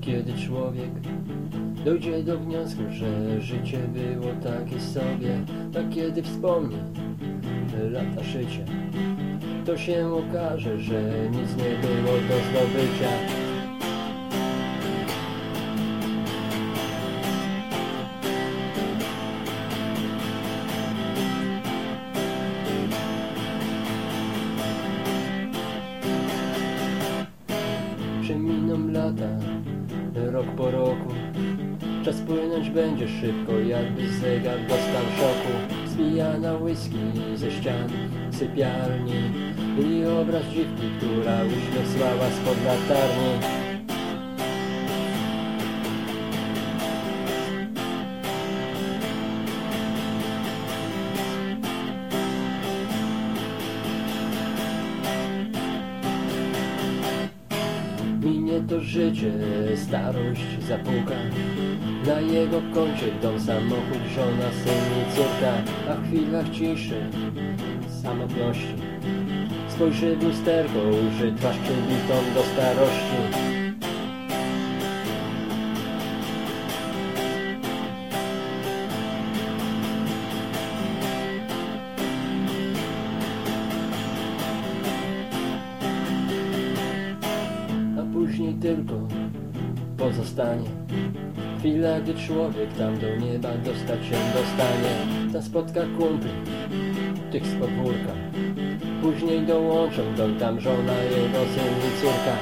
Kiedy człowiek dojdzie do wniosku, że życie było takie sobie, a kiedy wspomni lata życia, to się okaże, że nic nie było do zdobycia. Przeminą lata, rok po roku Czas płynąć będzie szybko, jakby zegar dostał szoku Zbijana whisky ze ścian sypialni. I obraz dziwki, która uśmiech słała spod latarni Minie to życie, starość zapuka Na jego koncie dom, samochód, żona, syn i córka A w chwilach ciszy, samotności. Spojrzy w lusterko, ujrzy twarz przybitą do starości później tylko pozostanie. Chwila, gdy człowiek tam do nieba dostać się dostanie Tam spotka kumpli, tych z podwórka Później dołączą do tam żona, jego syn i córka